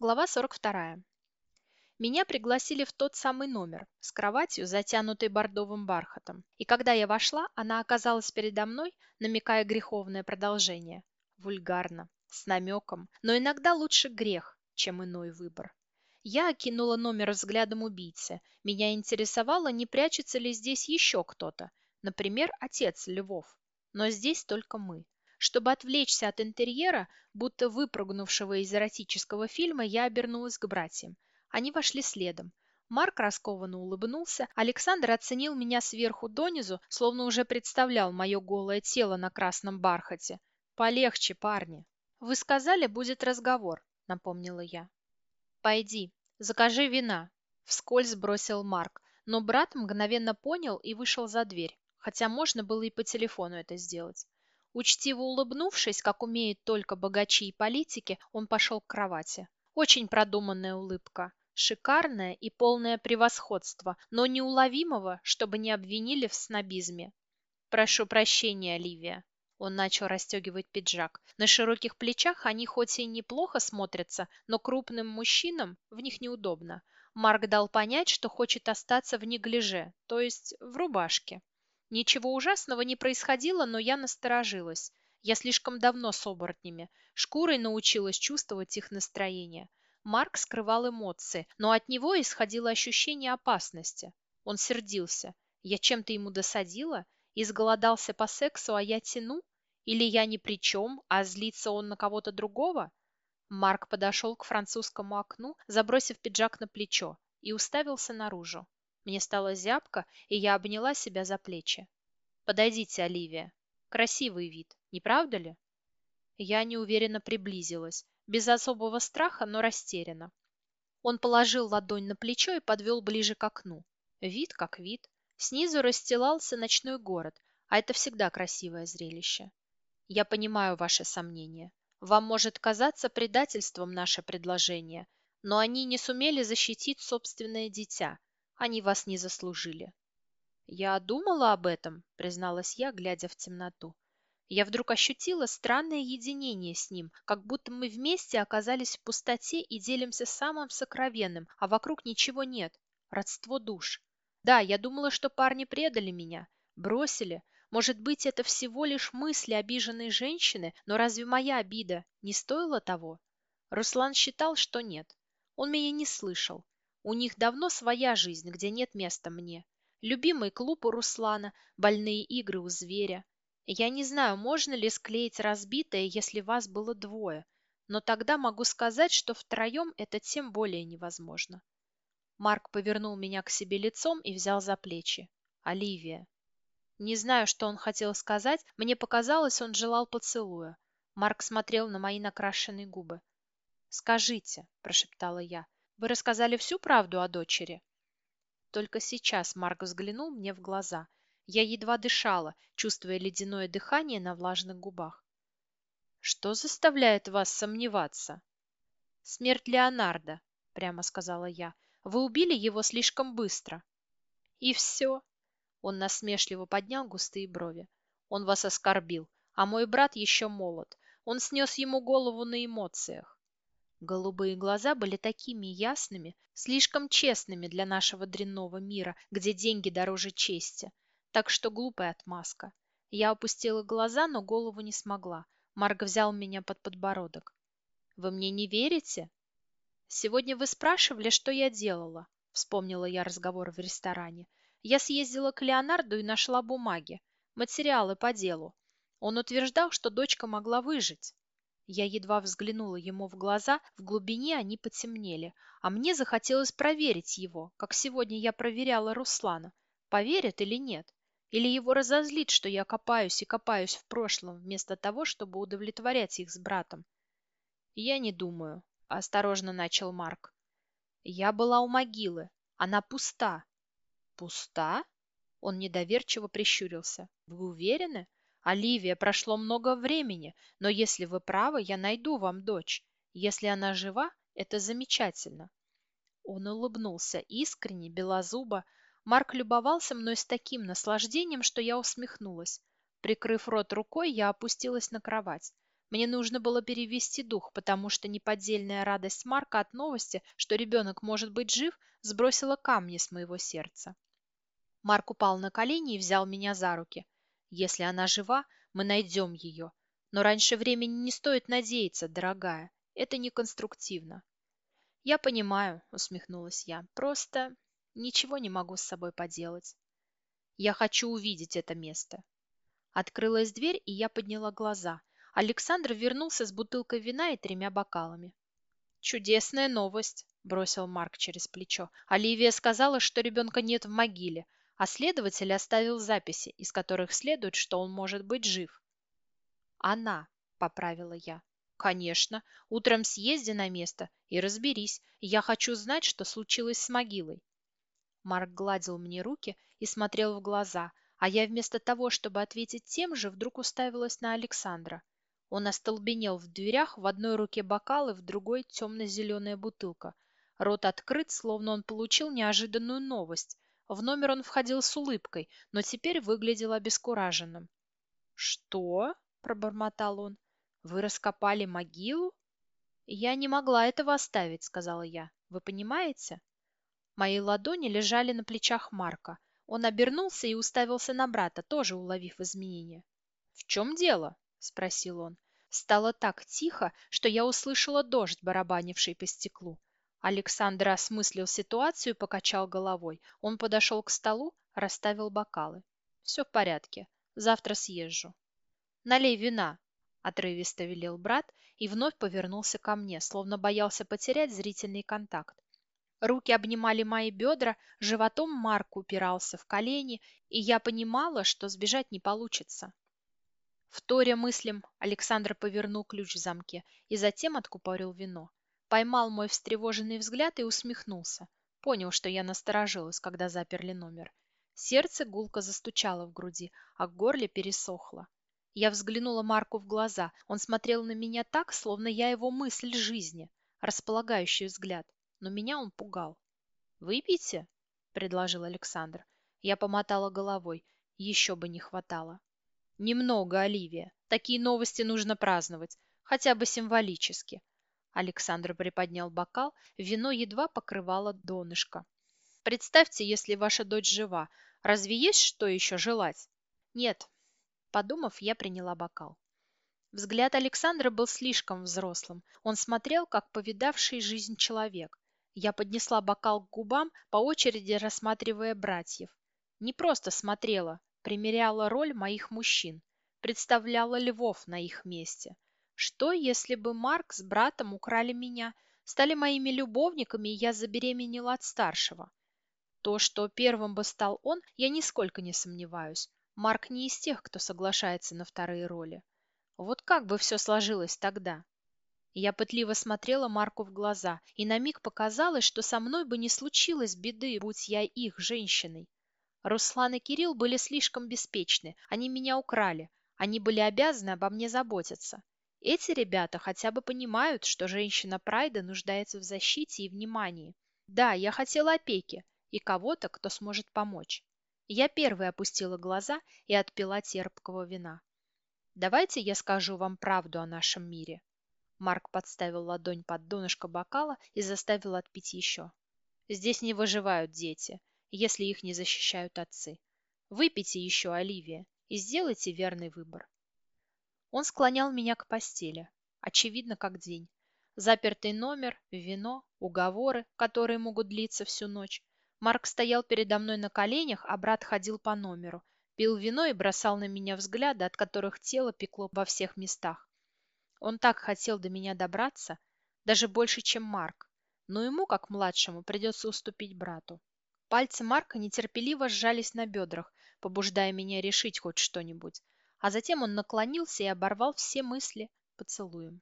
Глава 42. Меня пригласили в тот самый номер с кроватью, затянутой бордовым бархатом. И когда я вошла, она оказалась передо мной, намекая греховное продолжение. Вульгарно, с намеком, но иногда лучше грех, чем иной выбор. Я окинула номер взглядом убийцы. Меня интересовало, не прячется ли здесь еще кто-то. Например, отец Львов. Но здесь только мы. Чтобы отвлечься от интерьера, будто выпрыгнувшего из эротического фильма, я обернулась к братьям. Они вошли следом. Марк раскованно улыбнулся. Александр оценил меня сверху донизу, словно уже представлял мое голое тело на красном бархате. «Полегче, парни». «Вы сказали, будет разговор», — напомнила я. «Пойди, закажи вина», — вскользь бросил Марк, но брат мгновенно понял и вышел за дверь, хотя можно было и по телефону это сделать. Учтиво улыбнувшись, как умеют только богачи и политики, он пошел к кровати. Очень продуманная улыбка, шикарная и полное превосходство, но неуловимого, чтобы не обвинили в снобизме. «Прошу прощения, Оливия». Он начал расстегивать пиджак. На широких плечах они хоть и неплохо смотрятся, но крупным мужчинам в них неудобно. Марк дал понять, что хочет остаться в неглиже, то есть в рубашке. Ничего ужасного не происходило, но я насторожилась. Я слишком давно с оборотнями. Шкурой научилась чувствовать их настроение. Марк скрывал эмоции, но от него исходило ощущение опасности. Он сердился. Я чем-то ему досадила? Изголодался по сексу, а я тяну? Или я ни при чем, а злится он на кого-то другого? Марк подошел к французскому окну, забросив пиджак на плечо, и уставился наружу. Мне стало зябко, и я обняла себя за плечи. «Подойдите, Оливия. Красивый вид, не правда ли?» Я неуверенно приблизилась, без особого страха, но растерянно. Он положил ладонь на плечо и подвел ближе к окну. Вид как вид. Снизу расстилался ночной город, а это всегда красивое зрелище. Я понимаю ваши сомнения. Вам может казаться предательством наше предложение, но они не сумели защитить собственное дитя, они вас не заслужили. Я думала об этом, призналась я, глядя в темноту. Я вдруг ощутила странное единение с ним, как будто мы вместе оказались в пустоте и делимся самым сокровенным, а вокруг ничего нет. Родство душ. Да, я думала, что парни предали меня, бросили. Может быть, это всего лишь мысли обиженной женщины, но разве моя обида не стоила того? Руслан считал, что нет. Он меня не слышал. У них давно своя жизнь, где нет места мне. Любимый клуб у Руслана, больные игры у зверя. Я не знаю, можно ли склеить разбитое, если вас было двое, но тогда могу сказать, что втроем это тем более невозможно. Марк повернул меня к себе лицом и взял за плечи. Оливия. Не знаю, что он хотел сказать, мне показалось, он желал поцелуя. Марк смотрел на мои накрашенные губы. «Скажите», – прошептала я, вы рассказали всю правду о дочери? Только сейчас Марк взглянул мне в глаза. Я едва дышала, чувствуя ледяное дыхание на влажных губах. Что заставляет вас сомневаться? Смерть Леонардо, прямо сказала я. Вы убили его слишком быстро. И все. Он насмешливо поднял густые брови. Он вас оскорбил, а мой брат еще молод. Он снес ему голову на эмоциях. Голубые глаза были такими ясными, слишком честными для нашего дрянного мира, где деньги дороже чести. Так что глупая отмазка. Я опустила глаза, но голову не смогла. Марк взял меня под подбородок. «Вы мне не верите?» «Сегодня вы спрашивали, что я делала», — вспомнила я разговор в ресторане. «Я съездила к Леонарду и нашла бумаги, материалы по делу. Он утверждал, что дочка могла выжить. Я едва взглянула ему в глаза, в глубине они потемнели, а мне захотелось проверить его, как сегодня я проверяла Руслана, поверят или нет. Или его разозлит, что я копаюсь и копаюсь в прошлом, вместо того, чтобы удовлетворять их с братом. «Я не думаю», — осторожно начал Марк. «Я была у могилы. Она пуста». «Пуста?» Он недоверчиво прищурился. «Вы уверены?» Оливия, прошло много времени, но если вы правы, я найду вам дочь. Если она жива, это замечательно. Он улыбнулся искренне, белозубо. Марк любовался мной с таким наслаждением, что я усмехнулась. Прикрыв рот рукой, я опустилась на кровать. Мне нужно было перевести дух, потому что неподдельная радость Марка от новости, что ребенок может быть жив, сбросила камни с моего сердца. Марк упал на колени и взял меня за руки. Если она жива, мы найдем ее. Но раньше времени не стоит надеяться, дорогая. Это неконструктивно. Я понимаю, усмехнулась я. Просто ничего не могу с собой поделать. Я хочу увидеть это место. Открылась дверь, и я подняла глаза. Александр вернулся с бутылкой вина и тремя бокалами. «Чудесная новость», – бросил Марк через плечо. «Оливия сказала, что ребенка нет в могиле, а следователь оставил записи, из которых следует, что он может быть жив». «Она», – поправила я. «Конечно. Утром съезди на место и разберись. Я хочу знать, что случилось с могилой». Марк гладил мне руки и смотрел в глаза, а я вместо того, чтобы ответить тем же, вдруг уставилась на Александра. Он остолбенел в дверях, в одной руке бокал и в другой темно-зеленая бутылка. Рот открыт, словно он получил неожиданную новость. В номер он входил с улыбкой, но теперь выглядел обескураженным. «Что?» – пробормотал он. «Вы раскопали могилу?» «Я не могла этого оставить», – сказала я. «Вы понимаете?» Мои ладони лежали на плечах Марка. Он обернулся и уставился на брата, тоже уловив изменения. «В чем дело?» – спросил он. Стало так тихо, что я услышала дождь, барабанивший по стеклу. Александр осмыслил ситуацию и покачал головой. Он подошел к столу, расставил бокалы. «Все в порядке. Завтра съезжу». «Налей вина», – отрывисто велел брат и вновь повернулся ко мне, словно боялся потерять зрительный контакт. Руки обнимали мои бедра, животом Марк упирался в колени, и я понимала, что сбежать не получится. Вторя мыслям, Александр повернул ключ в замке и затем откупорил вино. Поймал мой встревоженный взгляд и усмехнулся. Понял, что я насторожилась, когда заперли номер. Сердце гулко застучало в груди, а к горле пересохло. Я взглянула Марку в глаза. Он смотрел на меня так, словно я его мысль жизни, располагающий взгляд. Но меня он пугал. «Выпейте», — предложил Александр. Я помотала головой. Еще бы не хватало. Немного, Оливия. Такие новости нужно праздновать, хотя бы символически. Александр приподнял бокал, вино едва покрывало донышко. Представьте, если ваша дочь жива. Разве есть что еще желать? Нет. Подумав, я приняла бокал. Взгляд Александра был слишком взрослым. Он смотрел, как повидавший жизнь человек. Я поднесла бокал к губам, по очереди рассматривая братьев. Не просто смотрела, примеряла роль моих мужчин, представляла львов на их месте. Что, если бы Марк с братом украли меня, стали моими любовниками, и я забеременела от старшего? То, что первым бы стал он, я нисколько не сомневаюсь. Марк не из тех, кто соглашается на вторые роли. Вот как бы все сложилось тогда? Я пытливо смотрела Марку в глаза, и на миг показалось, что со мной бы не случилось беды, будь я их женщиной. Руслан и Кирилл были слишком беспечны, они меня украли, они были обязаны обо мне заботиться. Эти ребята хотя бы понимают, что женщина Прайда нуждается в защите и внимании. Да, я хотела опеки и кого-то, кто сможет помочь. Я первой опустила глаза и отпила терпкого вина. Давайте я скажу вам правду о нашем мире. Марк подставил ладонь под донышко бокала и заставил отпить еще. Здесь не выживают дети если их не защищают отцы. Выпейте еще, Оливия, и сделайте верный выбор. Он склонял меня к постели, очевидно, как день. Запертый номер, вино, уговоры, которые могут длиться всю ночь. Марк стоял передо мной на коленях, а брат ходил по номеру, пил вино и бросал на меня взгляды, от которых тело пекло во всех местах. Он так хотел до меня добраться, даже больше, чем Марк, но ему, как младшему, придется уступить брату. Пальцы Марка нетерпеливо сжались на бедрах, побуждая меня решить хоть что-нибудь, а затем он наклонился и оборвал все мысли поцелуем.